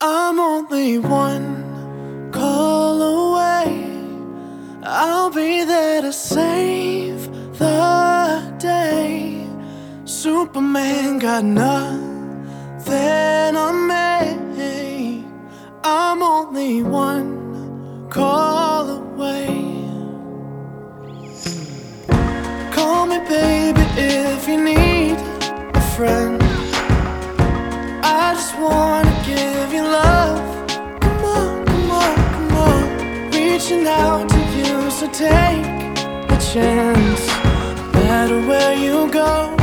I'm only one call away. I'll be there to save the day. Superman got nothing on me. I'm only one call Reaching out to you, so take a chance. No matter where you go,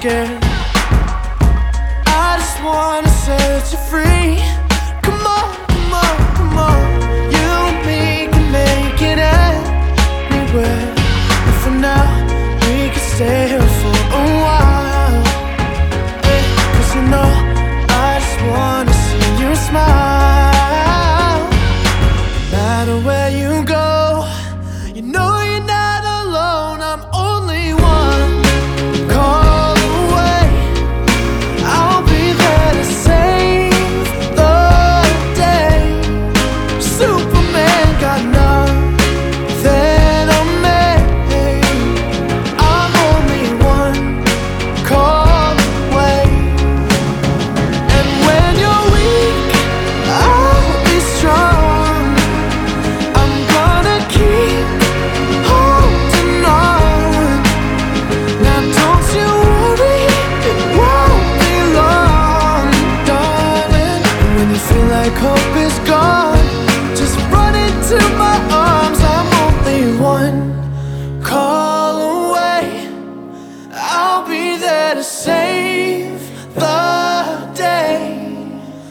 scared. I just wanna set you free. Come on, come on, come on. You and me can make it anywhere. And for now, we can stay here for a while. Eh, Cause you know, I just wanna see you smile. No matter where you go, you know hope is gone, just run into my arms. I'm only one call away. I'll be there to save the day.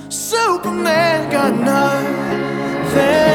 Superman got nothing